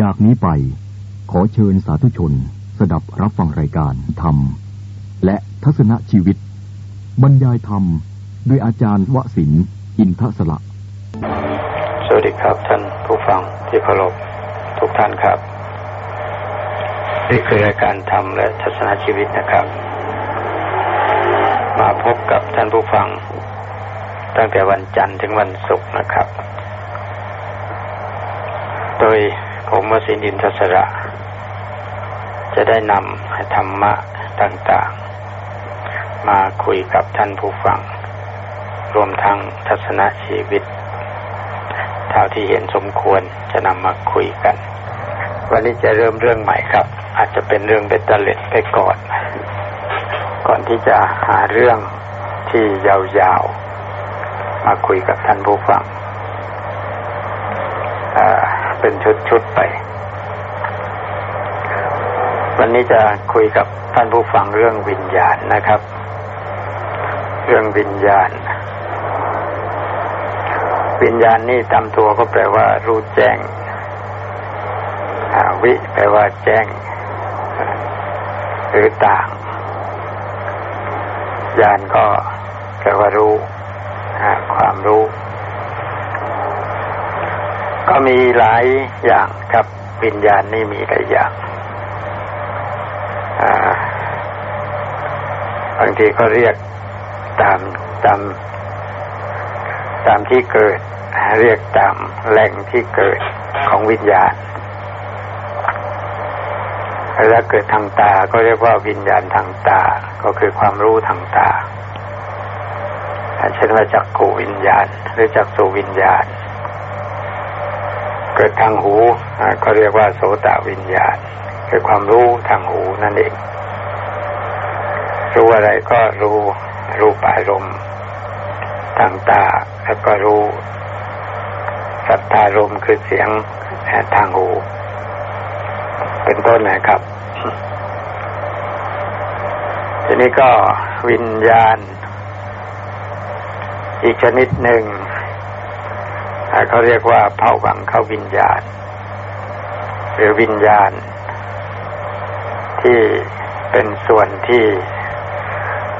จากนี้ไปขอเชิญสาธุชน สดับรับฟังรายการธรรม และทัศนชีวิต บรรยายธรรมโดยอาจารย์วสินอินทศละ สวัสดีครับท่านผู้ฟังที่เคารพทุกท่านครับนี่คือรายการธรรมและทัศนชีวิตนะครับ มาพบกับท่านผู้ฟัง ตั้งแต่วันจันทร์ถึงวันศุกร์นะครับ โดย ผมวสินินทศระ จะได้นำธรรมะต่างๆ มาคุยกับท่านผู้ฟัง รวมทั้งทัศนชีวิต เท่าที่เห็นสมควรจะนำมาคุยกัน วันนี้จะเริ่มเรื่องใหม่ครับ อาจจะเป็นเรื่องเบตเตเล็ดไปก่อน ก่อนที่จะหาเรื่องที่ยาวๆ มาคุยกับท่านผู้ฟัง เป็นชุดๆไป วันนี้จะคุยกับท่านผู้ฟังเรื่องวิญญาณนะครับ เรื่องวิญญาณ วิญญาณนี่ตามตัวก็แปลว่า รู้แจ้งวิแปลว่าแจ้ง หรือต่าง ญาณก็แปลว่ารู้ความรู้ ก็มีหลายอย่างครับวิญญาณนี่มีหลายอย่างบางทีก็เรียกตามตามตามที่เกิด เรียกตามแหล่งที่เกิดของวิญญาณแล้วเกิดทางตาก็เรียกว่าวิญญาณทางตา ก็คือความรู้ทางตาเช่นว่าจักขูวิญญาณ หรือจักสูวิญญาณ เกิดทางหูก็เรียกว่าโสตวิญญาณคือความรู้ทางหูนั่นเอง รู้อะไรก็รู้รูปอารมณ์ทางตาแล้วก็รู้สัทธารมคือเสียงทางหู เป็นต้นนะครับ ทีนี้ก็วิญญาณ อีกชนิดหนึ่ง เขาเรียกว่าเผ่าวังเข้าวิญญาณ หรือวิญญาณ ที่เป็นส่วนที่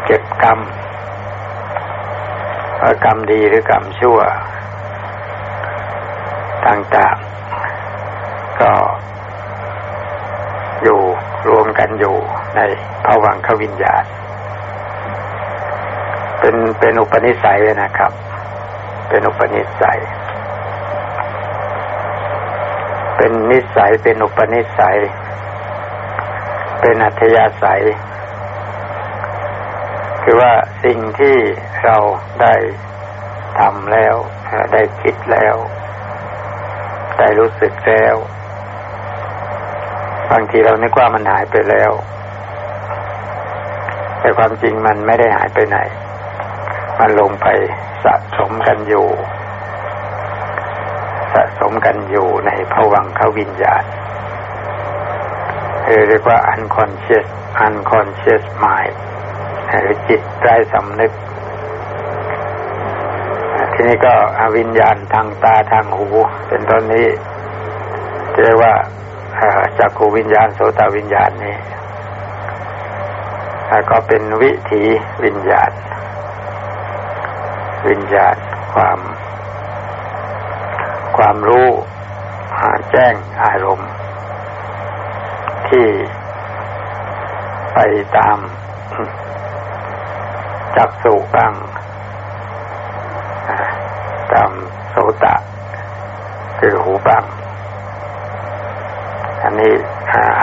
เก็บกรรมว่ากรรมดีหรือกรรมชั่ว ต่างๆ ก็อยู่รวมกันอยู่ในภวังควิญญาณ เป็นเป็นอุปนิสัยเลยนะครับ เป็นอุปนิสัย เป็นนิสัยเป็นอุปนิสัย เป็นอัธยาศัย คือว่าสิ่งที่เราได้ทำแล้ว ได้คิดแล้ว ได้รู้สึกแล้ว บางทีเรานึกว่ามันหายไปแล้ว แต่ความจริงมันไม่ได้หายไปไหน มันลงไปสะสมกันอยู่ มกันอยู่ในภวังควิญญาณเรียกว่า unconscious unconscious mind หรือจิตไร้สำนึก ทีนี้ก็อวิญญาณทางตาทางหู เป็นต้นนี้เรียกว่าจักขูวิญญาณโสตวิญญาณนี่ก็เป็นวิถีวิญญาณ วิญญาณความ ความรู้หาแจ้งอารมณ์ ที่ ไปตาม จักสุบ้างตามโสตะ คือหูบ้างอันนี้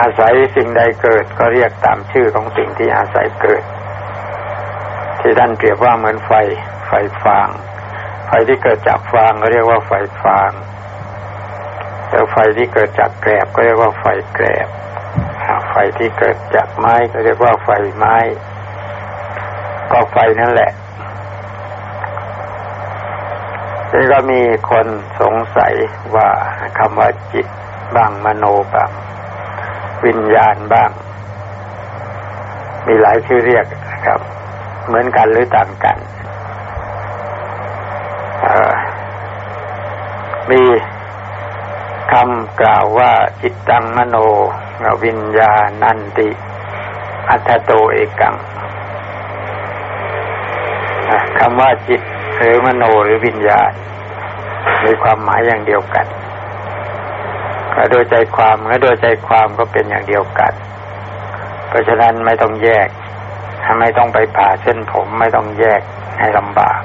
อาศัยสิ่งใดเกิดก็เรียกตามชื่อของสิ่งที่อาศัยเกิด ที่ท่านเปรียบว่าเหมือนไฟ ไฟฟาง ไฟที่เกิดจากฟางก็เรียกว่าไฟฟางแต่ไฟที่เกิดจากแกรบก็เรียกว่าไฟแกรบ ที่เกิดจากไม้ก็เรียกว่าไฟไม้ ก็ไฟนั่นแหละนี่ก็มีคนสงสัยว่าคำว่าจิตบ้างมโนบ้างวิญญาณบ้าง มีหลายชื่อเรียกนะครับ เหมือนกันหรือต่างกันมีคคำกล่าวว่าจิตตังมโน วิญญาณันติ อัตโตเอกังคำว่าจิตหรือมโนหรือวิญญาณ มีความหมายอย่างเดียวกันโดยใจความและโดยใจความก็เป็นอย่างเดียวกัน เพราะฉะนั้นไม่ต้องแยกไม่ต้องไปผ่าเส้นผมไม่ต้องแยกให้ลำบาก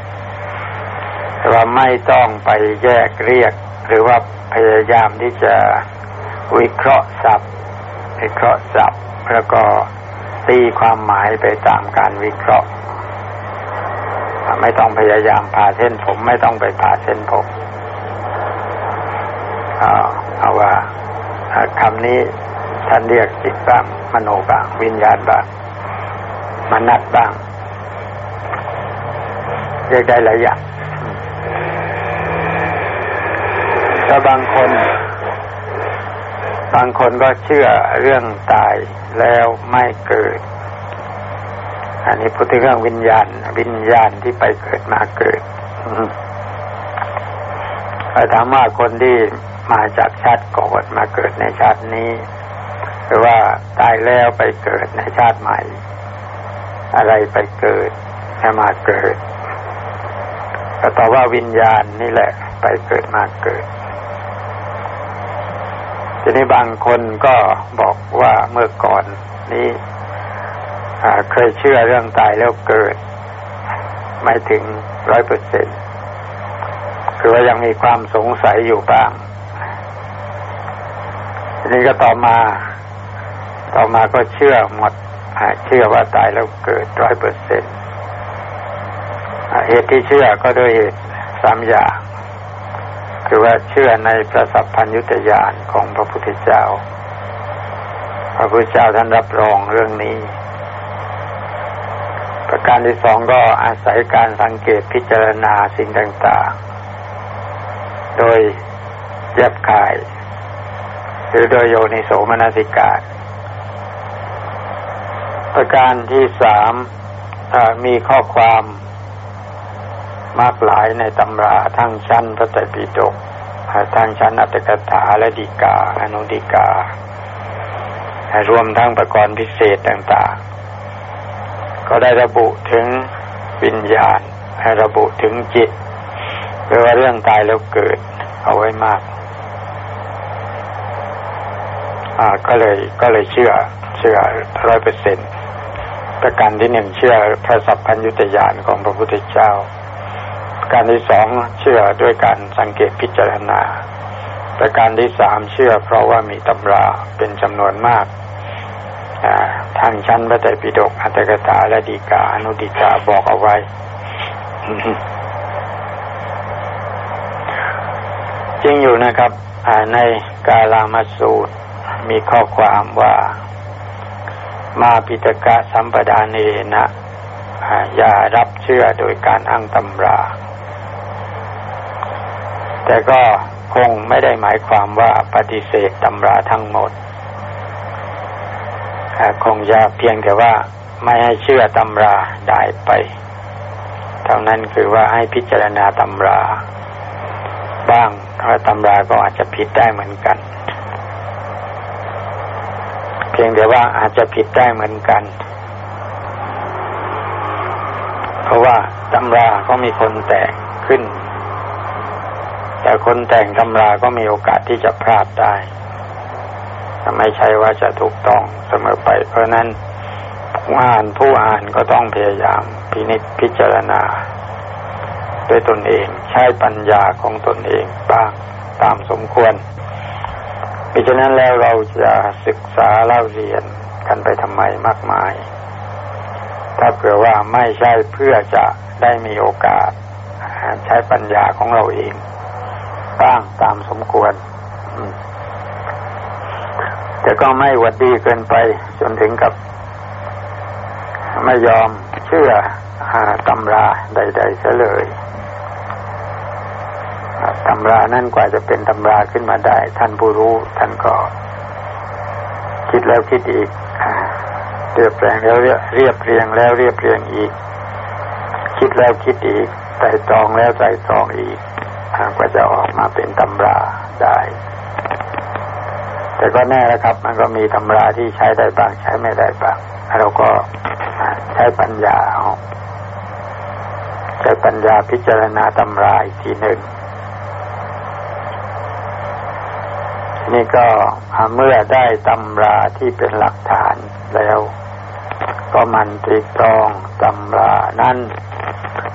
แต่ว่าไม่ต้องไปแยกเรียก หรือว่าพยายามที่จะวิเคราะห์ศัพท์ วิเคราะห์ศัพท์แล้วก็ตีความหมายไปตามการวิเคราะห์ ไม่ต้องพยายามผ่าเส้นผม ไม่ต้องไปผ่าเส้นผมเอาเอาว่าคำนี้ท่านเรียกจิตบ้างมโนบ้างวิญญาณบ้างมนัดบ้าง เรียกได้หลายอย่างถ้าบางคน บางคนก็เชื่อเรื่องตายแล้วไม่เกิด อันนี้พูดถึงเรื่องวิญญาณ วิญญาณที่ไปเกิดมาเกิดถ้าถามว่าคนที่มาจากชาติก่อนมาเกิดในชาตินี้หรือว่าตายแล้วไปเกิดในชาติใหม่ อะไรไปเกิดให้มาเกิด ก็ตอบว่าวิญญาณนี่แหละ ไปเกิดมาเกิด ทีนี้บางคนก็บอกว่าเมื่อก่อนนี้เคยเชื่อเรื่องตายแล้วเกิด ไม่ถึงร้อยเปอร์เซ็นคือว่ายังมีความสงสัยอยู่บ้างทีนี้ก็ต่อมา ต่อมาก็เชื่อหมดเชื่อว่าตายแล้วเกิดร้อยเปอร์เซ็นเหตุที่เชื่อก็ด้วยเหตุสามอย่าง คือว่าเชื่อในพระสัพพัญญุตยานของพระพุทธเจ้า พระพุทธเจ้าท่านรับรองเรื่องนี้ ประการที่สองก็อาศัยการสังเกตพิจารณาสิ่งต่าง ๆ โดยแยบคาย หรือโดยโยนิโสมนสิกาประการที่สามมีข้อความ มากหลายในตำราทั้งชั้นพระไตรปิฎกทั้งชั้นอัตถกถาและดีกาอนุดีการวมทั้งประกรณ์พิเศษต่างๆ ก็ได้ระบุถึงวิญญาณให้ระบุถึงจิตหรือว่าเรื่องตายแล้วเกิดเอาไว้มากอ่าก็เลยก็เลยเชื่อเชื่อร้อยเปอร์เซ็นต์ประการที่หนึ่งเชื่อพระสัพพัญญุตยานของพระพุทธเจ้า การที่สองเชื่อด้วยการสังเกตพิจารณาประการที่สามเชื่อ เพราะว่ามีตำราเป็นจำนวนมากทางชั้นพระไตรปิฎกอัตถกถาและดีกาอนุดีกาบอกเอาไว้จริงอยู่นะครับในกาลามาสูตร มีข้อความว่า มาปิตกะสัมปดาเนนะอย่ารับเชื่อโดยการอ้างตำรา แต่ก็คงไม่ได้หมายความว่าปฏิเสธตำราทั้งหมด คงจะเพียงแต่ว่าไม่ให้เชื่อตำราได้ไป เท่านั้นคือว่าให้พิจารณาตำรา บ้างเพราะตำราก็อาจจะผิดได้เหมือนกัน เพียงแต่ว่าอาจจะผิดได้เหมือนกัน เพราะว่าตำราก็มีคนแต่งขึ้น แต่คนแต่งตำราก็มีโอกาสที่จะพลาดได้ไม่ใช่ว่าจะถูกต้องเสมอไป เพราะนั้นผู้อ่านผู้อ่านก็ต้องพยายามพินิจพิจารณา ด้วยตนเองใช้ปัญญาของตนเองบ้างตามสมควรเพราะนั้นแล้วเราจะศึกษาเล่าเรียนกันไปทำไมมากมาย ถ้าเผื่อว่าไม่ใช่เพื่อจะได้มีโอกาสใช้ปัญญาของเราเอง ตามสมควร แต่ก็ไม่หวัดดีเกินไป จนถึงกับ ไม่ยอมเชื่อตำราใดๆเสเลยตำรานั่นกว่าจะเป็นตำราขึ้นมาได้ ท่านผู้รู้ ท่านก็คิดแล้วคิดอีกเรียบเรียงแล้วเรียบเรียงแล้วเรียบเรียงอีก คิดแล้วคิดอีกใส่ตองแล้วใส่ตองอีก กว่าจะออกมาเป็นตำราได้ แต่ก็แน่แล้วครับ มันก็มีตำราที่ใช้ได้บ้างใช้ไม่ได้บ้างเราก็ใช้ปัญญาเอาใช้ปัญญาพิจารณาตำราอีกทีหนึ่งนี่ก็เมื่อได้ตำราที่เป็นหลักฐานแล้ว ก็มันตรีตรองตำรานั้น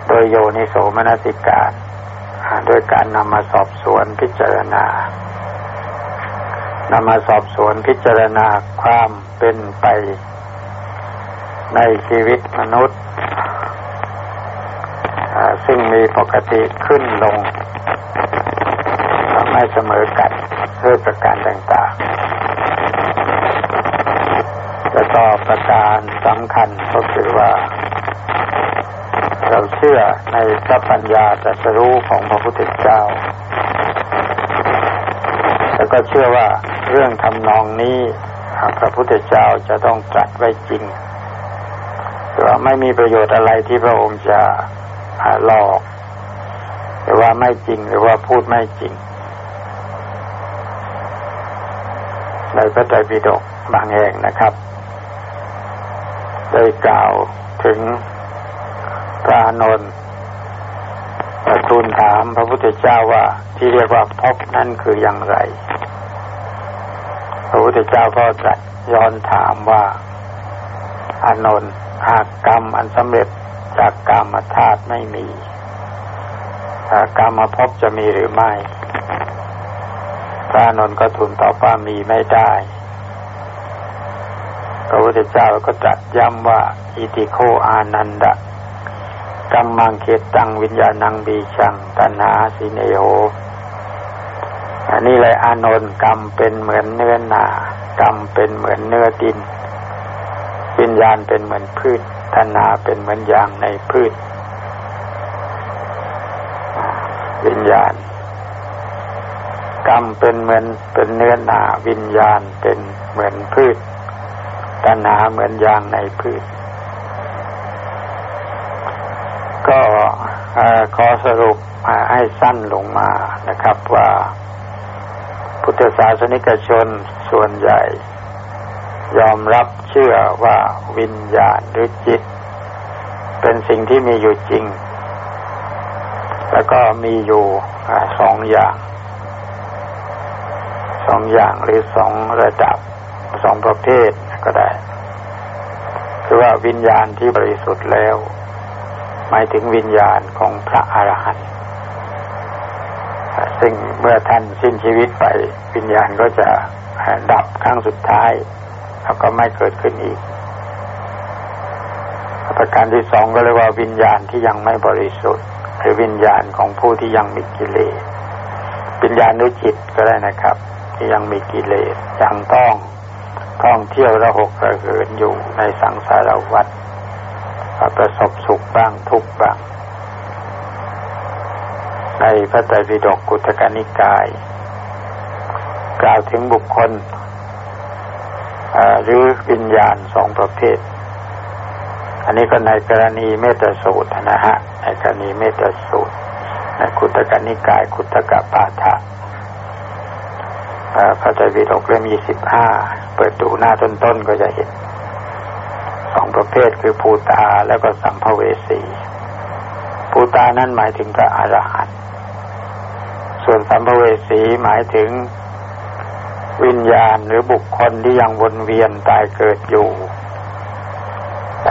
โดยโยนิโสมนสิการ โดยการนำมาสอบสวนพิจารณานำมาสอบสวนพิจารณาความเป็นไป ในชีวิตมนุษย์ ซึ่งมีปกติขึ้นลง ไม่เสมอกันด้วยประการต่างๆแล้วก็ประการสำคัญก็คือว่า เราเชื่อในพระปัญญาตรัสรู้ของพระพุทธเจ้า แล้วก็เชื่อว่าเรื่องทำนองนี้พระพุทธเจ้าจะต้องตรัสไว้จริงแต่ว่าไม่มีประโยชน์อะไรที่พระองค์จะหลอกหรือว่าไม่จริงหรือว่าพูดไม่จริงในพระไตรปิฎกบางแห่งนะครับ ได้กล่าวถึง พระนนท์ทูลถามพระพุทธเจ้าว่า ที่เรียกว่าพบนั่นคืออย่างไร พระพุทธเจ้าก็ตรัสย้อนถามว่า อานนท์หากกรรมอันสำเร็จจากกรรมธาตุไม่มีกรรมมาพบจะมีหรือไม่พระนนท์ก็ทูลตอบว่ามีไม่ได้พระพุทธเจ้าก็ตรัสย้ำว่า อิติโคอานันดะ กัมมังเขตังวิญญาณังบีชังตัณหาสิเนโหอันนี้เลยอานนท์กรรมเป็นเหมือนเนื้อหนากรรมเป็นเหมือนเนื้อดิน วิญญาณเป็นเหมือนพืชตัณหาเป็นเหมือนยางในพืช วิญญาณ กรรมเป็นเหมือนเป็นเนื้อหนาวิญญาณเป็นเหมือนพืชตัณหาเหมือนยางในพืช ก็ ขอสรุปให้สั้นลงมานะครับว่า พุทธศาสนิกชนส่วนใหญ่ ยอมรับเชื่อว่าวิญญาณหรือจิต เป็นสิ่งที่มีอยู่จริง แล้วก็มีอยู่สองอย่างสองอย่างหรือสองระดับสองประเภทก็ได้ คือว่าวิญญาณที่บริสุทธิ์แล้ว มายถึงวิญญาณของพระอรหันต์ซึ่งเมื่อท่านสิ้นชีวิตไปวิญญาณก็จะดับครั้งสุดท้าย แล้วก็ไม่เกิดขึ้นอีก ประการที่สองก็เรียกว่าวิญญาณที่ยังไม่บริสุทธิ์หรือวิญญาณของผู้ที่ยังมีกิเลสวิญญาณด้วยจิตก็ได้นะครับ ที่ยังมีกิเลสยังต้องท่องเที่ยวระหกระเหินอยู่ในสังสารวัฏ ประสบสุขบ้างทุกบ้าง ในพระไตรปิฎกกุตกนิกาย กล่าวถึงบุคคลหรือวิญญาณสองประเภท อันนี้ก็ในกรณีเมตสูตรนะฮะ ในกรณีเมตสูตรในคุตกนิกายคุตกปาฐะพระไตรปิฎกเล่มยี่สิบห้า เปิดดูหน้าต้นๆก็จะเห็น ประเภทคือภูตาแล้วก็สัมภเวสีภูตานั้นหมายถึงพระอรหันต์ส่วนสัมภเวสีหมายถึงวิญญาณหรือบุคคลที่ยังวนเวียนตายเกิดอยู่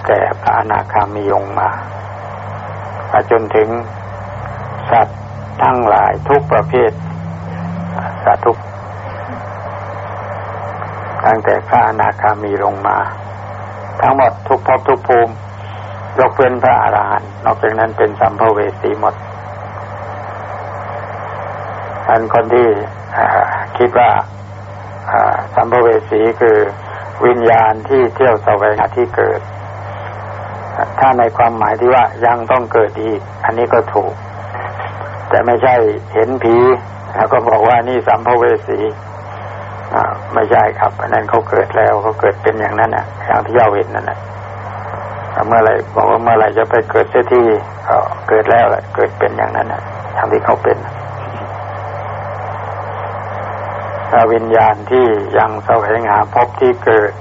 แต่พระอนาคามีองมาจนถึงสัตว์ทั้งหลายทุกประเภทสัตว์ทุกตั้งแต่พระอนาคามีลงมา ทั้งหมดทุกภพทุกภูมิ ยกเว้นพระอรหันต์นอกจากนั้นเป็นสัมภเวสีหมดอันคนที่คิดว่าสัมภเวสีคือวิญญาณที่เที่ยวสวงหาที่เกิด ถ้าในความหมายที่ว่ายังต้องเกิดอีก อันนี้ก็ถูก แต่ไม่ใช่เห็นผีแล้วก็บอกว่านี่สัมภเวสี ไม่ใช่ครับอันนั้นเขาเกิดแล้วเขาเกิดเป็นอย่างนั้นน่ะอย่างที่เยาเห็นนั่นแหละเมื่อไรบอกว่าเมื่อไรจะไปเกิดเสียที่เขาเกิดแล้วแหละเกิดเป็นอย่างนั้นน่ะอย่างที่เขาเป็นวิญญาณที่ยังแสวงหาพบที่เกิด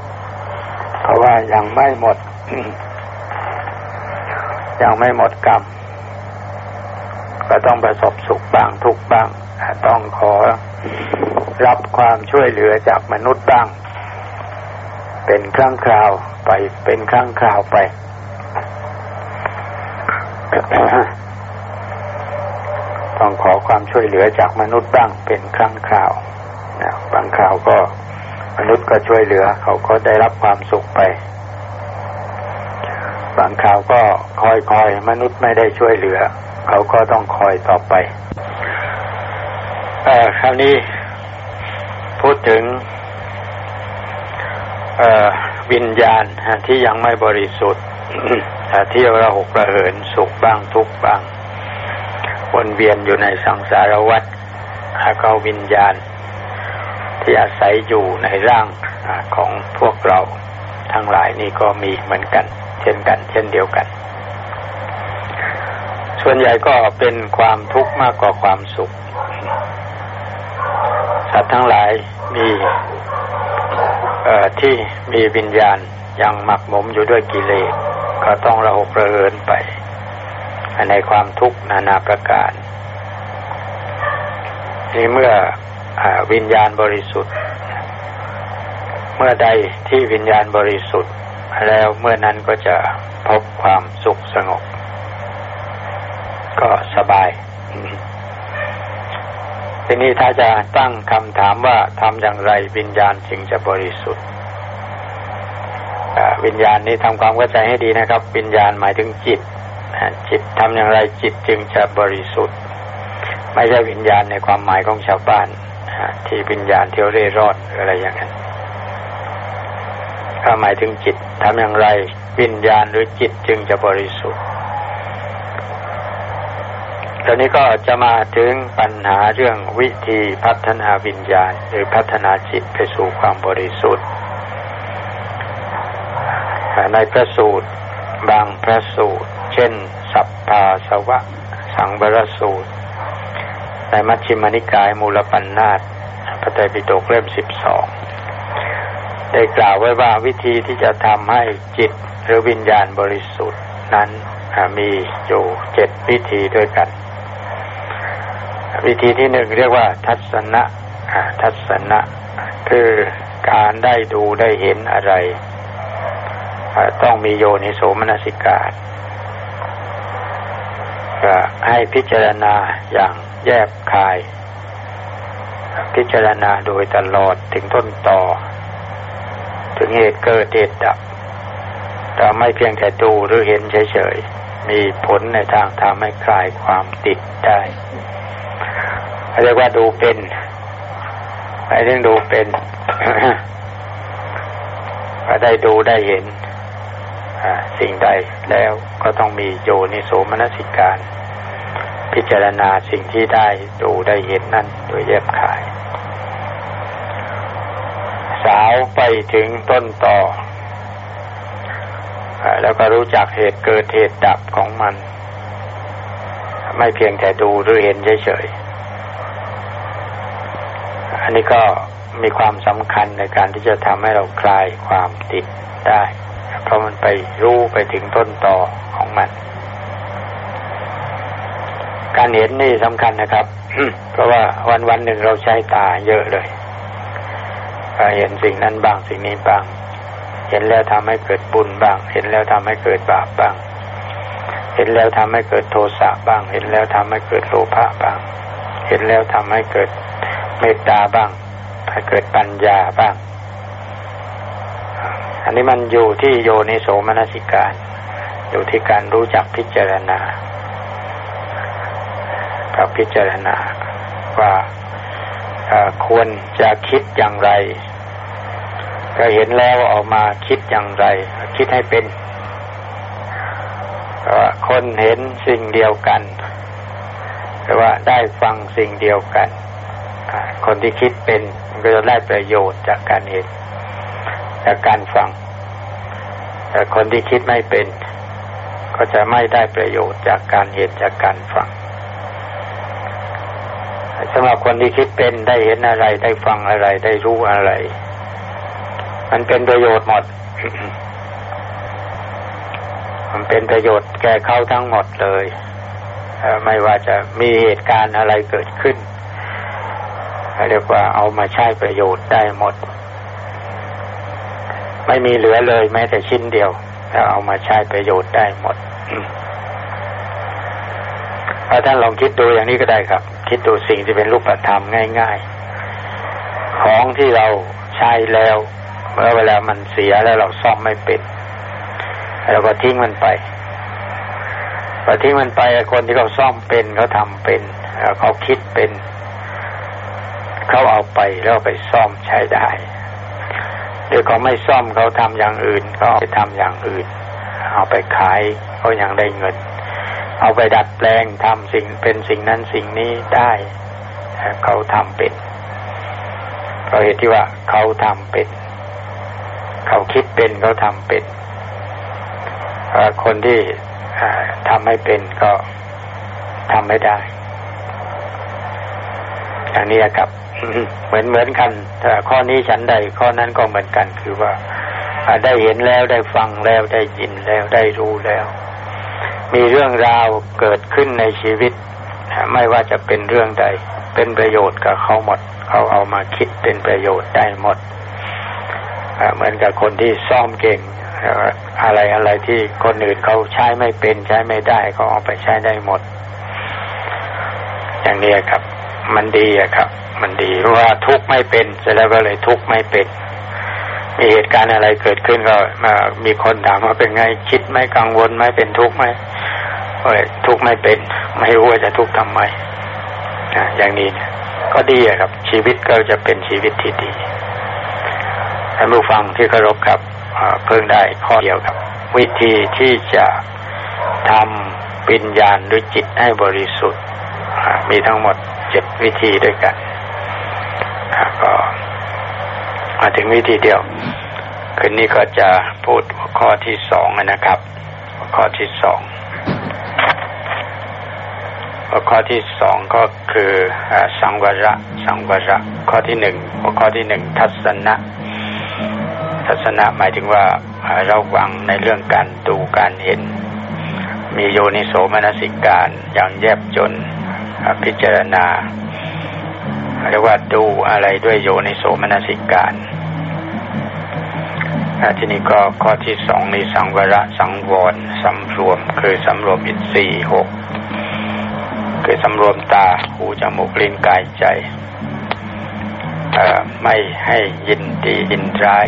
เพราะว่ายังไม่หมด ยังไม่หมดกรรมก็ต้องประสบสุขบ้างทุกบ้างต้องขอ รับความช่วยเหลือจากมนุษย์บ้าง เป็นครั้งคราวไปเป็นครั้งคราวไป ต้องขอความช่วยเหลือจากมนุษย์บ้าง เป็นครั้งคราวนะบางคราวก็มนุษย์ก็ช่วยเหลือ เขาก็ได้รับความสุขไป บางคราวก็คอยคอยมนุษย์ไม่ได้ช่วยเหลือ เขาก็ต้องคอยต่อไป เออคราวนี้ ถึงวิญญาณที่ยังไม่บริสุทธิ์ที่ระหกระเหินสุขบ้างทุกบ้างวนเวียนอยู่ในสังสารวัฏแล้วก็วิญญาณ ที่อาศัยอยู่ในร่างของพวกเราทั้งหลายนี่ก็มีเหมือนกัน เช่นกัน เช่นเดียวกัน ส่วนใหญ่ก็เป็นความทุกข์มากกว่าความสุข สัตว์ทั้งหลายมีที่มีวิญญาณยังหมักหมมอยู่ด้วยกิเลสก็ต้องระหกระเหินไป ในความทุกข์นานาประการนี่เมื่ออวิญญาณบริสุทธิ์ เมื่อใดที่วิญญาณบริสุทธิ์ แล้วเมื่อนั้นก็จะพบความสุขสงบ ก็สบาย ทีนี้ถ้าจะตั้งคำถามว่าทำอย่างไรวิญญาณจึงจะบริสุทธิ์วิญญาณนี้ทำความเข้าใจให้ดีนะครับ วิญญาณหมายถึงจิตจิตทำอย่างไรจิตจึงจะบริสุทธิ์ ไม่ใช่วิญญาณในความหมายของชาวบ้านที่วิญญาณเที่ยวเร่ร่อนอะไรอย่างนั้นถ้าหมายถึงจิตทำอย่างไรวิญญาณหรือจิตจึงจะบริสุทธิ์ ตอนนี้ก็จะมาถึงปัญหาเรื่องวิธีพัฒนาวิญญาณ หรือพัฒนาจิตไปสู่ความบริสุทธิ์ ในพระสูตร บางพระสูตร เช่น สัพพาสวะ สังบรสูตร ในมัชฌิมานิกายมูลปัญนาตพระไตรปิฎกเล่มสิบสองได้กล่าวไว้ว่าวิธีที่จะทำให้จิตหรือวิญญาณบริสุทธิ์นั้นมีอยู่เจ็ดวิธีด้วยกัน วิธีที่หนึ่งเรียกว่า ทัศนะทัศนะ คือการได้ดูได้เห็นอะไรต้องมีโยนิโสมนสิกาก็ให้พิจารณาอย่างแยบคาย พิจารณาโดยตลอดถึงต้นต่อ ถึงเหตุเกิดเหตุดับแต่ไม่เพียงแต่ดูหรือเห็นเฉยๆ มีผลในทางทำให้คลายความติดได้ เรียกว่าดูเป็นไอ้เรื่องดูเป็นก็ได้ดูได้เห็นสิ่งใดแล้วก็ต้องมีโยนิโสมนสิการ พิจารณาสิ่งที่ได้ดูได้เห็นนั่นโดยแยบขาย สาวไปถึงต้นต่อ แล้วก็รู้จักเหตุเกิดเหตุดับของมัน ไม่เพียงแต่ดูหรือเห็นเฉยๆ อันนี้ก็มีความสำคัญในการที่จะทำให้เราคลายความติดได้ เพราะมันไปรู้ไปถึงต้นต่อของมัน การเห็นนี่สำคัญนะครับ เพราะว่าวันวันหนึ่งเราใช้ตาเยอะเลยเห็นสิ่งนั้นบ้างสิ่งนี้บ้าง เห็นแล้วทำให้เกิดบุญบ้าง เห็นแล้วทำให้เกิดบาปบ้าง เห็นแล้วทำให้เกิดโทสะบ้าง เห็นแล้วทำให้เกิดโลภะบ้าง เห็นแล้วทำให้เกิด เมตตาบ้าง ให้เกิดปัญญาบ้าง อันนี้มันอยู่ที่โยนิโสมนสิการ อยู่ที่การรู้จักพิจารณากับพิจารณาว่าควรจะคิดอย่างไร ก็เห็นแล้วออกมาคิดอย่างไร คิดให้เป็นว่าคนเห็นสิ่งเดียวกัน หรือว่าได้ฟังสิ่งเดียวกัน คนที่คิดเป็นก็จะได้ประโยชน์จากการเห็นจากการฟัง แต่คนที่คิดไม่เป็น ก็จะไม่ได้ประโยชน์จากการเห็นจากการฟังสำหรับคนที่คิดเป็นได้เห็นอะไร ได้ฟังอะไร ได้รู้อะไร มันเป็นประโยชน์หมด มันเป็นประโยชน์แก่เขาทั้งหมดเลยไม่ว่าจะมีเหตุการณ์อะไรเกิดขึ้น เรียกว่าเอามาใช้ประโยชน์ได้หมด ไม่มีเหลือเลยแม้แต่ชิ้นเดียวแล้วเอามาใช้ประโยชน์ได้หมดถ้าท่านลองคิดดูอย่างนี้ก็ได้ครับ คิดดูสิ่งที่เป็นรูปธรรมง่าย ๆ ของที่เราใช้แล้วเมื่อเวลามันเสียแล้วเราซ่อมไม่เป็นเราก็ทิ้งมันไปพอทิ้งมันไปคนที่เขาซ่อมเป็นเขาทำเป็นเขาคิดเป็น เขาเอาไปแล้วไปซ่อมใช้ได้หรือเขาไม่ซ่อมเขาทำอย่างอื่นเขาไปทำอย่างอื่น เอาไปขายเขายังได้เงิน เอาไปดัดแปลงทำสิ่งเป็นสิ่งนั้นสิ่งนี้ได้เขาทำเป็นเพราะเหตุที่ว่าเขาทำเป็น เขาคิดเป็นเขาทำเป็นคนที่ทำไม่เป็นก็ทำไม่ได้ อันนี้ครับ เหมือนเหมือนกันแต่ข้อนี้ฉันใดข้อนั้นก็เหมือนกันคือว่าได้เห็นแล้วได้ฟังแล้วได้ยินแล้วได้รู้แล้ว มีเรื่องราวเกิดขึ้นในชีวิต ไม่ว่าจะเป็นเรื่องใด เป็นประโยชน์กับเขาหมด เขาเอามาคิดเป็นประโยชน์ได้หมดเหมือนกับคนที่ซ่อมเก่งอะไรอะไรที่คนอื่นเขาใช้ไม่เป็นใช้ไม่ได้เขาเอาไปใช้ได้หมด อย่างนี้ครับ มันดีอะครับ มันดีเพราะว่าทุกไม่เป็นเสร็จแล้วก็เลยทุกไม่เป็น มีเหตุการณ์อะไรเกิดขึ้นก็มามีคนถามว่าเป็นไงคิดไม่กังวลไหมเป็นทุกข์ไหมเอ้ยทุกข์ไม่เป็น ไม่รู้ว่าจะทุกข์ทำไมอย่างนี้ก็ดีครับ ชีวิตก็จะเป็นชีวิตที่ดีท่านผู้ฟังที่เคารพครับเพิ่งได้ข้อเดียวครับ วิธีที่จะทำปิญญาณด้วยจิตให้บริสุทธิ์มีทั้งหมด เจ็ดวิธีด้วยกันก็มาถึงวิธีเดียว คืนนี้ก็จะพูดข้อที่สองนะครับข้อที่สองข้อที่สองก็คือสังวระสังวระ ข้อที่หนึ่งข้อที่หนึ่งทัศนะ ทัศนะหมายถึงว่าเราหวังในเรื่องการดูการเห็น มีโยนิโสมนสิการอย่างแยบจน พิจารณาเรียกว่าดูอะไรด้วยโยนิโสมนสิการทีนี้ก็ข้อที่สองในสังวรสังวรสำรวม คือสำรวมอินทรีย์หกคือสำรวมตาหูจมูกลิ้นกายใจไม่ให้ยินดียินร้าย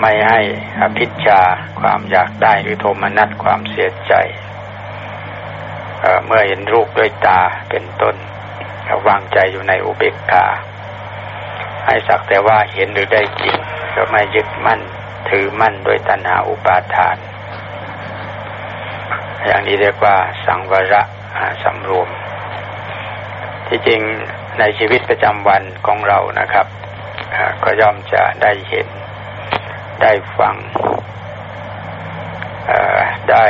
ไม่ให้อภิชาความอยากได้หรือโทมนัสความเสียใจ เมื่อเห็นรูปด้วยตาเป็นต้นวางใจอยู่ในอุเบกขาให้สักแต่ว่าเห็นหรือได้จริงก็ไม่ยึดมั่น ถือมั่นด้วยตัณหาอุปาทาน อย่างนี้เรียกว่าสังวระสำรวม ที่จริงในชีวิตประจำวันของเรานะครับก็ย่อมจะได้เห็น ได้ฟังได้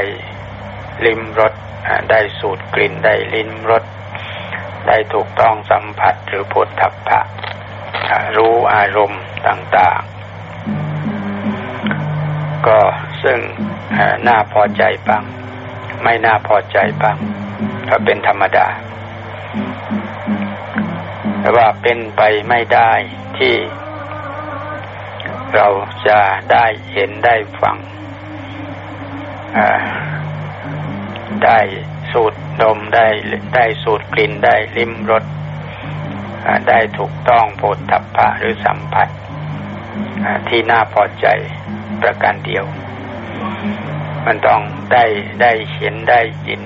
ลิ้มรส ได้สูดกลิ่นได้ลิ้มรสได้ถูกต้องสัมผัสหรือผลทัพพะรู้อารมณ์ต่างๆ ก็ซึ่งน่าพอใจบ้างไม่น่าพอใจบ้างก็เป็นธรรมดา แต่ว่าเป็นไปไม่ได้ที่เราจะได้เห็นได้ฟัง ได้สูดดมได้ได้สูดกลิ่นได้ลิ้มรสได้ถูกต้องโผฏฐัพพะหรือสัมผัสที่น่าพอใจประการเดียว มันต้องได้ได้เห็นได้ยิน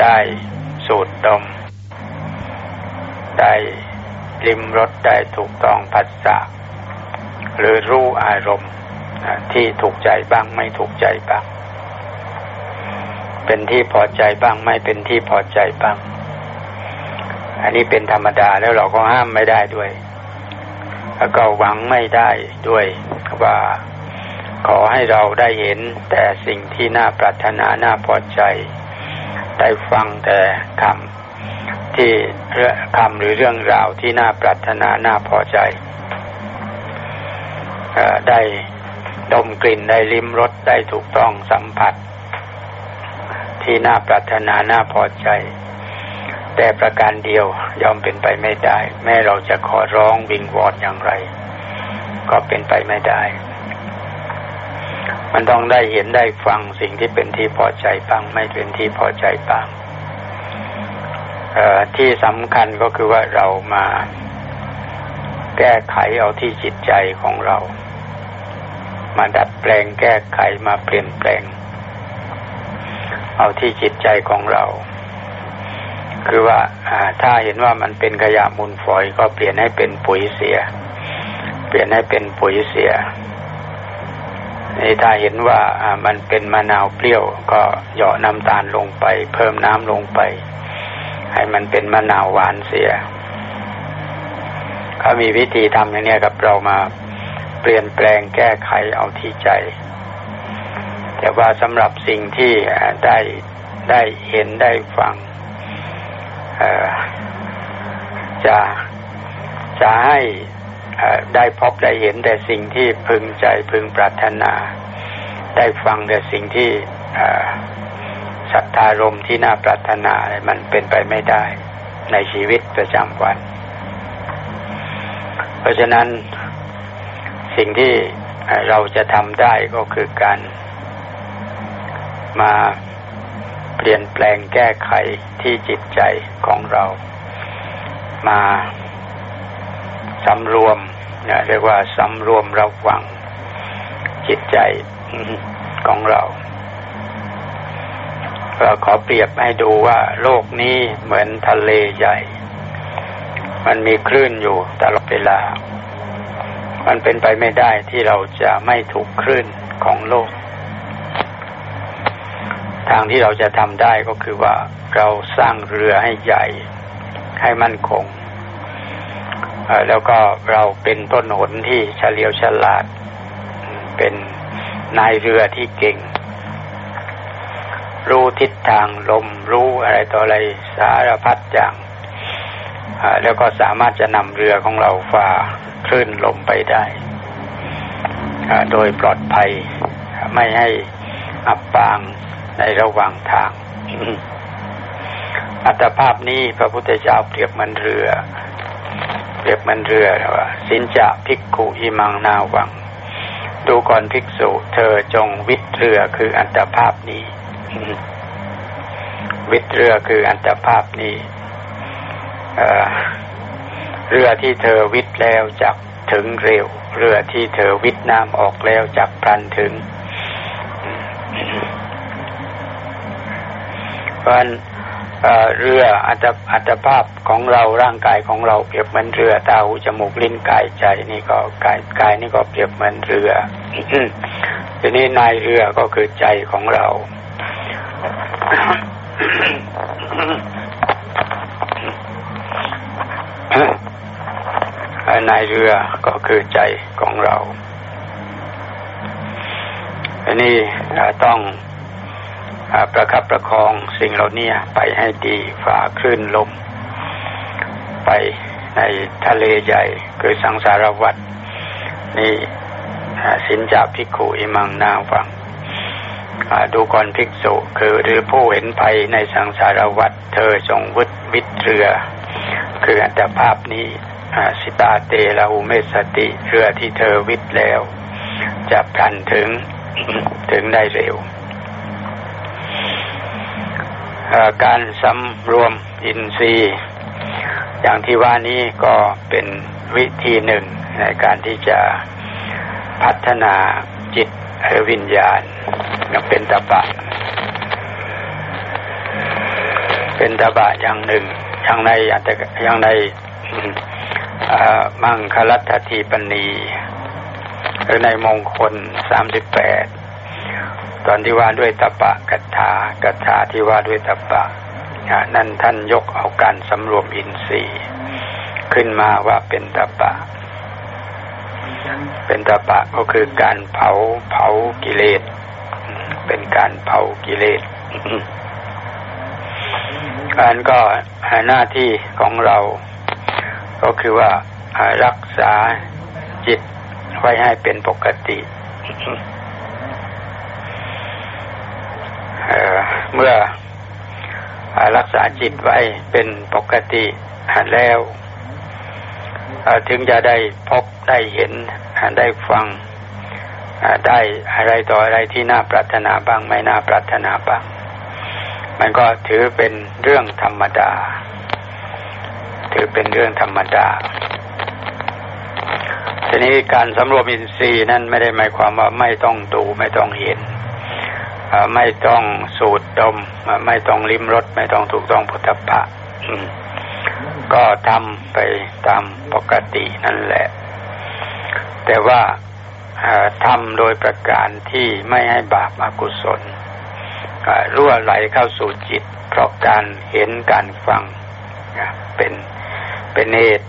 ได้สูดดม ได้ลิ้มรสได้ถูกต้องผัสสะหรือรู้อารมณ์ที่ถูกใจบ้างไม่ถูกใจบ้าง เป็นที่พอใจบ้าง ไม่เป็นที่พอใจบ้าง อันนี้เป็นธรรมดาแล้วเราก็ห้ามไม่ได้ด้วย แล้วก็หวังไม่ได้ด้วยว่าขอให้เราได้เห็นแต่สิ่งที่น่าปรารถนาน่าพอใจ ได้ฟังแต่คำที่คำหรือเรื่องราวที่น่าปรารถนาน่าพอใจได้ดมกลิ่นได้ลิ้มรสได้ถูกต้องสัมผัส ที่น่าปรารถนาน่าพอใจ แต่ประการเดียวยอมเป็นไปไม่ได้ แม้เราจะขอร้องวิงวอนอย่างไร ก็เป็นไปไม่ได้ มันต้องได้เห็นได้ฟังสิ่งที่เป็นที่พอใจบ้างไม่เป็นที่พอใจบ้างที่สำคัญก็คือว่าเรามาแก้ไขเอาที่จิตใจของเรา มาดัดแปลงแก้ไขมาเปลี่ยนแปลง เอาที่จิตใจของเรา คือว่าถ้าเห็นว่ามันเป็นขยะมูลฝอยก็เปลี่ยนให้เป็นปุ๋ยเสีย เปลี่ยนให้เป็นปุ๋ยเสียถ้าเห็นว่ามันเป็นมะนาวเปรี้ยว ก็เหยาะน้ำตาลลงไป เพิ่มน้ำลงไป ให้มันเป็นมะนาวหวานเสียเขามีวิธีทำอย่างนี้ครับเรามาเปลี่ยนแปลงแก้ไขเอาที่ใจ แต่ว่าสำหรับสิ่งที่ได้ได้เห็นได้ฟังจะจะให้ได้พบได้เห็นแต่สิ่งที่พึงใจพึงปรารถนา ได้ฟังแต่สิ่งที่ศรัทธารมที่น่าปรารถนา มันเป็นไปไม่ได้ในชีวิตประจำวัน เพราะฉะนั้นสิ่งที่เราจะทำได้ก็คือการ มาเปลี่ยนแปลงแก้ไขที่จิตใจของเรา มาสำรวมเรียกว่าสำรวมระวังจิตใจของเราก็ขอเปรียบให้ดูว่าโลกนี้เหมือนทะเลใหญ่ มันมีคลื่นอยู่ตลอดเวลา มันเป็นไปไม่ได้ที่เราจะไม่ถูกคลื่นของโลกางที่เราจะทำได้ก็คือว่าเราสร้างเรือให้ใหญ่ให้มั่นคง แล้วก็เราเป็นต้นหนที่เฉลียวฉลาด เป็นนายเรือที่เก่ง รู้ทิศทางลมรู้อะไรต่ออะไรสารพัดอย่างแล้วก็สามารถจะนำเรือของเราฝ่าคลื่นลมไปได้โดยปลอดภัยไม่ให้อับปาง ในระหว่างทาง อัตภาพนี้พระพุทธเจ้าเปรียบมันเรือ เปรียบมันเรือว่าสินจะพิกขุอิมังนาวัง ดูก่อนภิกษุ เธอจงวิทเรือคืออัตภาพนี้ วิทเรือคืออันตภาพนี้เรือที่เธอวิทแล้วจักถึงเร็ว เรือที่เธอวิทน้ำออกแล้วจักพลันถึง เพราะเรืออัตอัตภาพของเราร่างกายของเราเปรียบเหมือนเรือตาหูจมูกลิ้นกายใจนี่ก็กายกายนี่ก็เปรียบเหมือนเรือทีนี้นายเรือก็คือใจของเรา นายเรือก็คือใจของเราอันนี้ต้อง ประคับประคองสิ่งเหล่านี้ไปให้ดีฝ่าคลื่นลม ไปในทะเลใหญ่คือสังสารวัฏนี่สินจาพิกุอิมังนาฟังดูก่อนภิกษุคือหรือผู้เห็นภัยในสังสารวัฏเธอจงวุฒวิตเรือ คืออัตภาพนี้สิตาเตลาหูเมสติเรือที่เธอวิตแล้วจะพลันถึงถึงได้เร็ว การสำรวมอินทรีย์ อย่างที่ว่านี้ก็เป็นวิธีหนึ่งในการที่จะพัฒนาจิตหรือวิญญาณเป็นตบะ เป็นตบะอย่างหนึ่ง อย่างในอย่างในมังคลัตทีปณีหรือในมงคลสามสิบแปด ตอนที่ว่าด้วยตปะกัถากัถาที่ว่าด้วยตปะนั่นท่านยกเอาการสำรวมอินทรีย์ ขึ้นมาว่าเป็นตปะ เป็นตปะก็คือการเผาเผากิเลส เป็นการเผากิเลสการก็หน้าที่ของเรา ก็คือว่ารักษาจิตไว้ให้เป็นปกติ เมื่อรักษาจิตไว้เป็นปกติแล้วถึงจะได้พบได้เห็นได้ฟังได้อะไรต่ออะไรที่น่าปรารถนาบ้างไม่น่าปรารถนาบ้าง มันก็ถือเป็นเรื่องธรรมดา ถือเป็นเรื่องธรรมดาทีนี้การสำรวมอินทรีย์นั้นไม่ได้หมายความว่าไม่ต้องดูไม่ต้องเห็น ไม่ต้องสูดดม ไม่ต้องลิ้มรสไม่ต้องถูกต้องพุทธะก็ทำไปตามปกตินั่นแหละ แต่ว่าทำโดยประการที่ไม่ให้บาปอากุศลรั่วไหลเข้าสู่จิต เพราะการเห็นการฟังเป็นเป็นเหตุ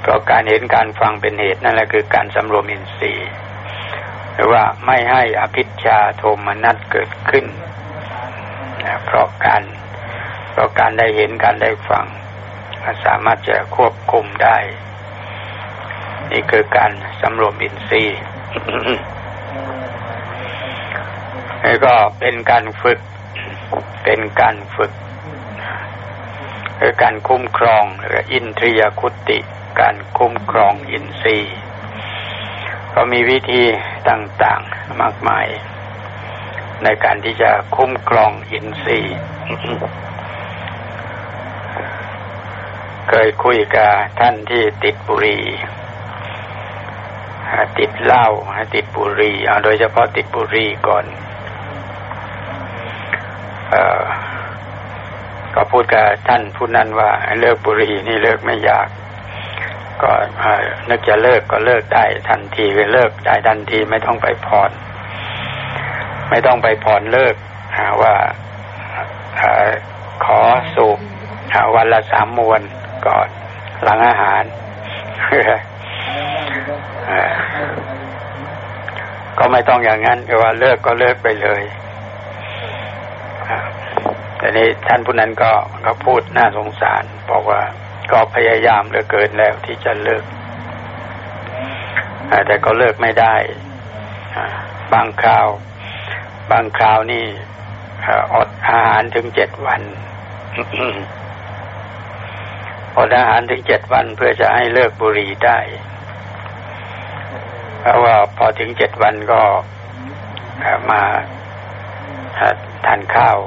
เพราะการเห็นการฟังเป็นเหตุนั่นแหละคือการสำรวมอินทรีย์ หรือว่าไม่ให้อภิชาโทมนัสเกิดขึ้น เพราะการเพราะการได้เห็นการได้ฟังสามารถจะควบคุมได้ นี่คือการสำรวมอินทรีย์แล้วก็เป็นการฝึก เป็นการฝึกคือการคุ้มครองหรืออินทรียคุติ การคุ้มครองอินทรีย์ ก็มีวิธีต่างๆมากมาย ในการที่จะคุ้มครองอินทรีย์ เคยคุยกับท่านที่ติดบุหรี่ติดเหล้าติดบุหรี่โดยเฉพาะติดบุหรี่ก่อนอก็พูดกับท่านผู้นั้นว่าเลิกบุหรี่นี่เลิกไม่ยาก ก็นึกจะเลิกก็เลิกได้ทันทีเลิกได้ทันทีไม่ต้องไปผ่อน ไม่ต้องไปผ่อนเลิกว่าขอสูบวันละสามมวนก่อนหลังอาหารก็ไม่ต้องอย่างนั้นก็ว่าเลิกก็เลิกไปเลยแต่นี้ท่านผู้นั้นก็ก็พูดน่าสงสารบอกว่า ก็พยายามเหลือเกินแล้วที่จะเลิกแต่ก็เลิกไม่ได้บางคราว บางคราวนี่อดอาหารถึงเจ็ดวันอดอาหารถึงเจ็ดวันเพื่อจะให้เลิกบุหรี่ได้ เพราะว่าพอถึงเจ็ดวันก็มาทานข้าว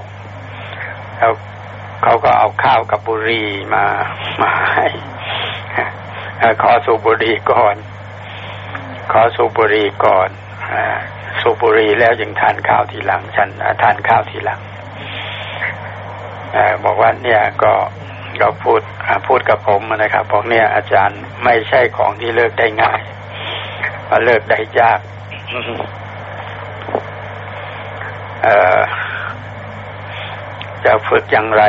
แล้ว เขาก็เอาข้าวกับบุรีมามาให้ขอสูบบุรีก่อน ขอสูบบุรีก่อนสูบบุรีแล้วยังทานข้าวทีหลังฉันทานข้าวทีหลังบอกว่าเนี่ยก็เราพูดพูดกับผมนะครับบอกเนี่ยอาจารย์ไม่ใช่ของที่เลิกได้ง่ายเลิกได้ยาก เอ่อ จะฝึกอย่างไร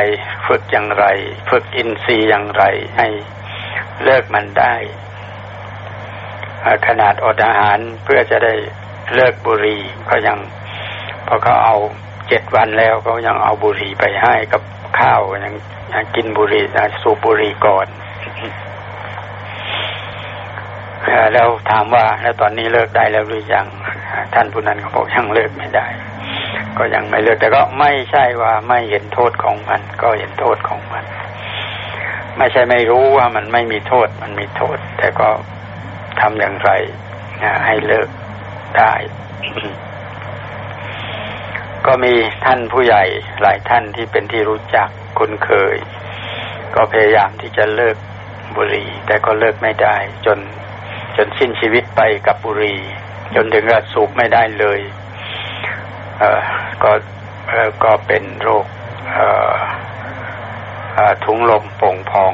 ฝึกอย่างไร ฝึกอินทรีย์อย่างไรให้เลิกมันได้ขนาดอดอาหารเพื่อจะได้เลิกบุหรี่ก็ยังพอเขาเอาเจ็ดวันแล้วเขายังเอาบุหรี่ไปให้กับข้าวยังยังกินบุหรี่สูบบุหรี่ก่อนแล้วถามว่าแล้วตอนนี้เลิกได้แล้วหรือยัง ท่านผู้นั้นเขาบอกยังเลิกไม่ได้ ก็ยังไม่เลิกแต่ก็ไม่ใช่ว่าไม่เห็นโทษของมัน ก็เห็นโทษของมัน ไม่ใช่ไม่รู้ว่ามันไม่มีโทษมันมีโทษ แต่ก็ทำอย่างไรให้เลิกได้ ก็มีท่านผู้ใหญ่หลายท่านที่เป็นที่รู้จักคุ้นเคย ก็พยายามที่จะเลิกบุหรี่ แต่ก็เลิกไม่ได้ จนจนสิ้นชีวิตไปกับบุหรี่ จนถึงกับสูบไม่ได้เลย ก็ก็เป็นโรคถุงลมโป่งพอง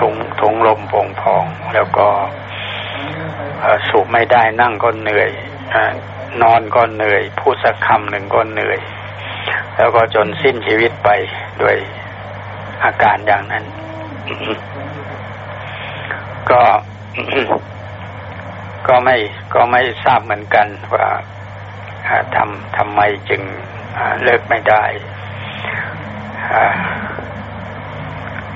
ถุงถุงลมโป่งพอง แล้วก็สูบไม่ได้นั่งก็เหนื่อยนอนก็เหนื่อย พูดสักคำหนึ่งก็เหนื่อย แล้วก็จนสิ้นชีวิตไปด้วยอาการอย่างนั้น ก็ก็ไม่ก็ไม่ทราบเหมือนกันว่า ทำทำไมจึงเลิกไม่ได้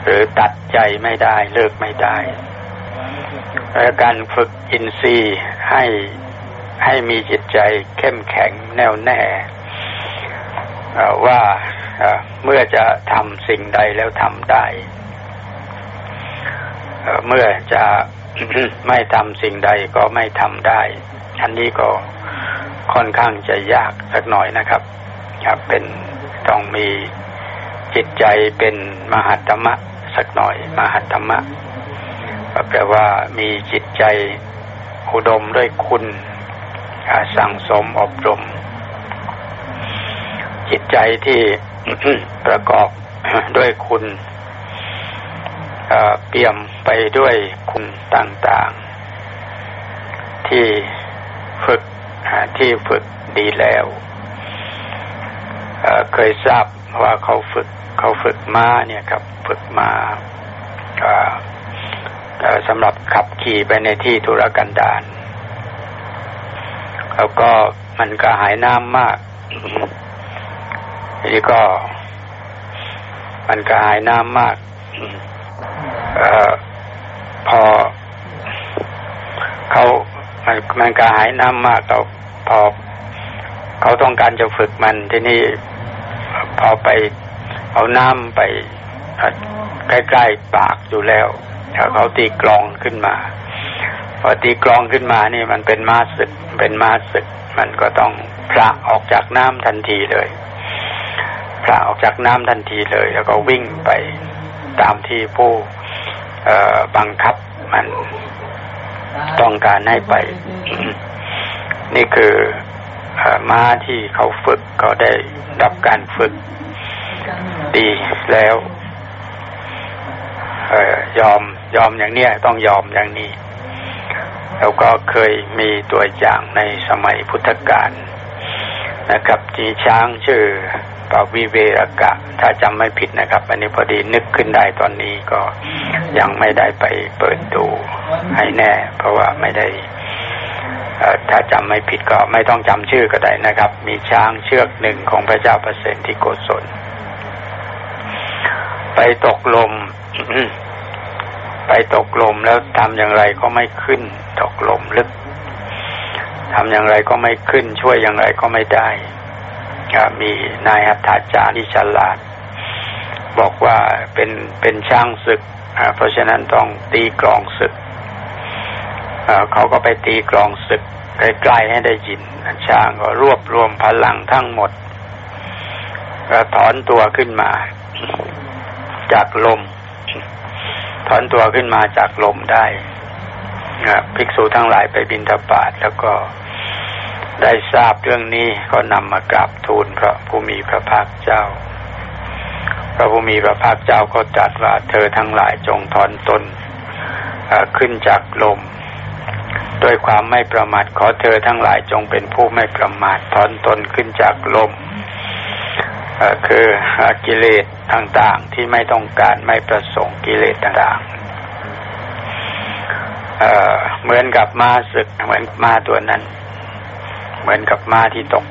หรือตัดใจไม่ได้เลิกไม่ได้การฝึกอินทรีย์ให้ให้มีจิตใจเข้มแข็งแน่วแน่ว่าเมื่อจะทำสิ่งใดแล้วทำได้ เมื่อจะไม่ทำสิ่งใดก็ไม่ทำได้ อันนี้ก็ ค่อนข้างจะยากสักหน่อยนะครับ ครับเป็นต้องมีจิตใจเป็นมหัตมะสักหน่อย มหัตมะแปลว่ามีจิตใจอุดมด้วยคุณสั่งสมอบรม จิตใจที่ประกอบด้วยคุณเปี่ยมไปด้วยคุณต่าง ๆ ที่ฝึก ที่ฝึกดีแล้วเคยทราบว่าเขาฝึกเขาฝึกม้าเนี่ยครับ ฝึกมาสำหรับขับขี่ไปในที่ธุรกันดารแล้วก็มันก็หายน้ำมากทีนี้ก็ มันก็หายน้ำมากอพอเขา มันมันก็หายน้ำมากเราพอเขาต้องการจะฝึกมันที่นี่พอไปเอาน้ำไปใกล้ๆปากอยู่แล้วเขาตีกลองขึ้นมา พอตีกลองขึ้นมานี่มันเป็นมาสึกเป็นมาสึก มันก็ต้องพระออกจากน้ำทันทีเลย พระออกจากน้ำทันทีเลย แล้วก็วิ่งไปตามที่ผู้บังคับมัน ต้องการให้ไป นี่คือม้าที่เขาฝึกเขาได้รับการฝึกดีแล้วยอมยอมอย่างเนี้ยต้องยอมอย่างนี้ แล้วก็เคยมีตัวอย่างในสมัยพุทธกาล นะครับ จีช้างชื่อปาวิเวรกะ ถ้าจำไม่ผิดนะครับ อันนี้พอดีนึกขึ้นได้ตอนนี้ก็ยังไม่ได้ไปเปิดดูให้แน่ เพราะว่าไม่ได้ถ้าจำไม่ผิดก็ไม่ต้องจำชื่อก็ได้นะครับ มีช้างเชือกหนึ่งของพระเจ้าเปรตที่โกศล ไปตกลม ไปตกลมแล้วทำอย่างไรก็ไม่ขึ้น ตกลมลึก ทำอย่างไรก็ไม่ขึ้น ช่วยอย่างไรก็ไม่ได้มีนายอัฐาจารย์ที่ฉลาด บอกว่าเป็นเป็นช่างศึก เพราะฉะนั้นต้องตีกลองศึกเขาก็ไปตีกลองศึกใกล้ๆให้ได้ยินช้างก็รวบรวมพลังทั้งหมดก็ถอนตัวขึ้นมา จากลม ถอนตัวขึ้นมาจากลมได้ ภิกษุทั้งหลายไปบินทบาทแล้วก็ได้ทราบเรื่องนี้ก็นำมากราบทูลพระผู้มีพระภาคเจ้า พระผู้มีพระภาคเจ้าก็ตรัสว่าเธอทั้งหลายจงถอนตนขึ้นจากลมด้วยความไม่ประมาทขอเธอทั้งหลายจงเป็นผู้ไม่ประมาทถอนตนขึ้นจากลมคือกิเลสต่างๆที่ไม่ต้องการไม่ประสงค์กิเลสต่างๆ เหมือนกับมาศึก เหมือนมาตัวนั้น เหมือนกับมาที่ตก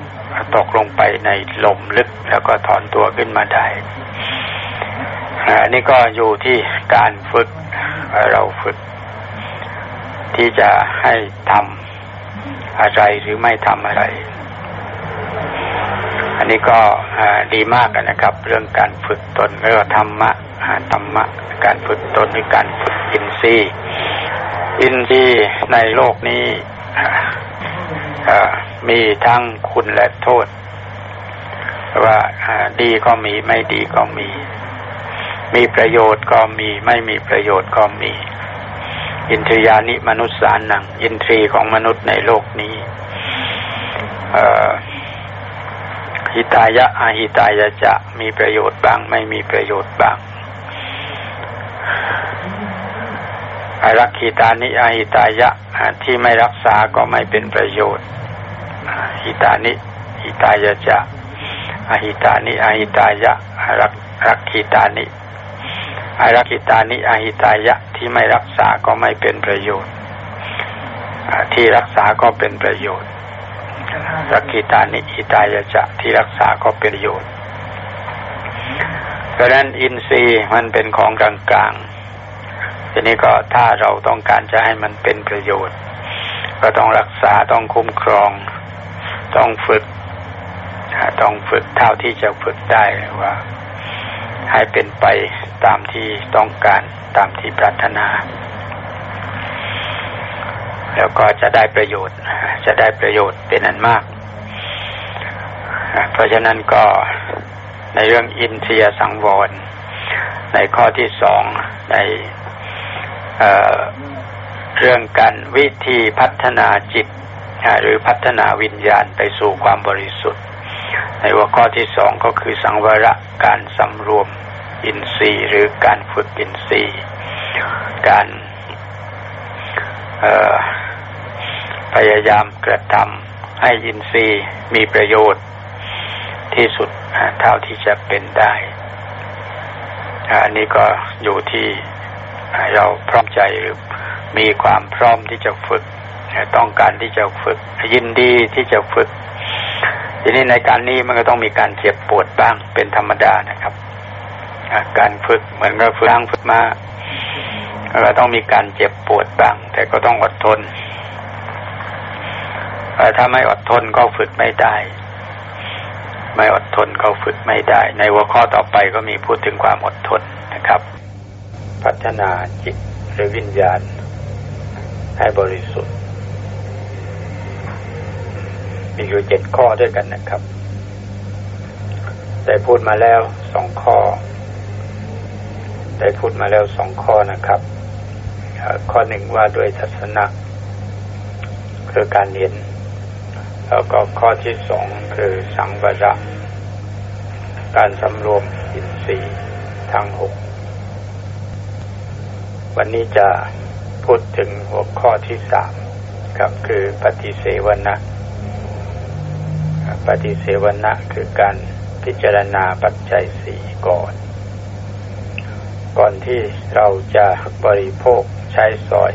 ตกลงไปในลมลึกแล้วก็ถอนตัวขึ้นมาได้อันนี้ก็อยู่ที่การฝึกเราฝึก ที่จะให้ทำอะไรหรือไม่ทำอะไร อันนี้ก็ดีมากนะครับ เรื่องการฝึกตนเรียกว่าธรรมะธรรมะ การฝึกตนหรือการฝึกอินทรีย์ อินทรีย์ในโลกนี้มีทั้งคุณและโทษ ว่าดีก็มีไม่ดีก็มี มีประโยชน์ก็มี ไม่มีประโยชน์ก็มี อินทรียานิมนุษย์สารนัง อินทรีย์ของมนุษย์ในโลกนี้หิตายะอาหิตายะจะมีประโยชน์บ้าง ไม่มีประโยชน์บ้างอา รักขิตานิอหิตายะที่ไม่รักษาก็ไม่เป็นประโยชน์หิตานิหิตายะจะอหิตานิอหิตายะรักรักขิตานิอรักขิตานิอหิตายะที่ไม่รักษาก็ไม่เป็นประโยชน์ที่รักษาก็เป็นประโยชน์รักกิตานิอิตายะจะที่รักษาก็เป็นประโยชน์เพราะนั้นอินทรีย์มันเป็นของกลางๆ ทีนี้ก็ถ้าเราต้องการจะให้มันเป็นประโยชน์ ก็ต้องรักษาต้องคุ้มครอง ต้องฝึกต้องฝึกเท่าที่จะฝึกได้ว่า ให้เป็นไปตามที่ต้องการตามที่ปรารถนา แล้วก็จะได้ประโยชน์ จะได้ประโยชน์เป็นอันมาก เพราะฉะนั้นก็ในเรื่องอินเทียสังวร ในข้อที่สองใน เรื่องการวิธีพัฒนาจิตหรือพัฒนาวิญญาณไปสู่ความบริสุทธิ์ ในหัวข้อที่สองก็คือสังวรการสำรวมอินทรีย์หรือการฝึกอินทรีย์ การพยายามกระทำให้อินทรีย์มีประโยชน์ที่สุดเท่าที่จะเป็นได้ อันนี้ก็อยู่ที่ เราพร้อมใจหรือมีความพร้อมที่จะฝึก ต้องการที่จะฝึก ยินดีที่จะฝึก ทีนี้ในการนี้มันก็ต้องมีการเจ็บปวดบ้างเป็นธรรมดานะครับ การฝึกเหมือนกับฝึกฝึกมาก็ต้องมีการเจ็บปวดบ้าง แต่ก็ต้องอดทนถ้าไม่อดทนก็ฝึกไม่ได้ ไม่อดทนเขาฝึกไม่ได้ ในหัวข้อต่อไปก็มีพูดถึงความอดทนนะครับ พัฒนาจิตหรือวิญญาณ ให้บริสุทธิ์ มีอยู่เจ็ดข้อด้วยกันนะครับ ได้พูดมาแล้วสองข้อ ได้พูดมาแล้วสองข้อนะครับ ข้อหนึ่งว่าด้วยทัศนะคือการเห็น แล้วก็ข้อที่สองคือสังวระการสำรวมอินทรีย์ทั้งหก วันนี้จะพูดถึงหัวข้อที่สามครับคือปฏิเสวนะปฏิเสวนะคือการพิจารณาปัจจัยสี่ก่อน ก่อนที่เราจะบริโภคใช้สอย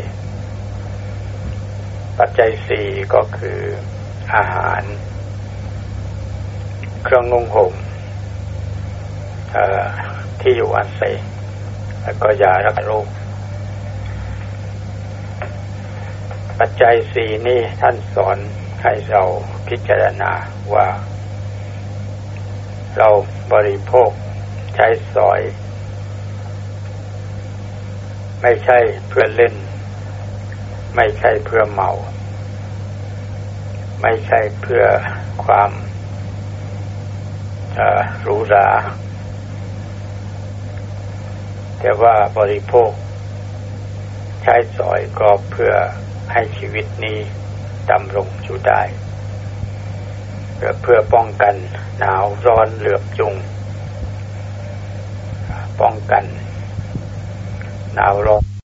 ปัจจัยสี่ก็คืออาหาร เครื่องนุ่งห่มที่อยู่อาศัยแล้วก็ยารักษาโรค ปัจจัยสี่นี่ท่านสอนให้เราพิจารณาว่า เราบริโภคใช้สอย ไม่ใช่เพื่อเล่น ไม่ใช่เพื่อเมา ไม่ใช่เพื่อความหรูหราแต่ว่าบริโภค ใช้สอยก็เพื่อ ให้ชีวิตนี้ดำรงอยู่ได้เพื่อเพื่อป้องกันหนาวร้อนเหลือบจุง ป้องกัน หนาวร้อน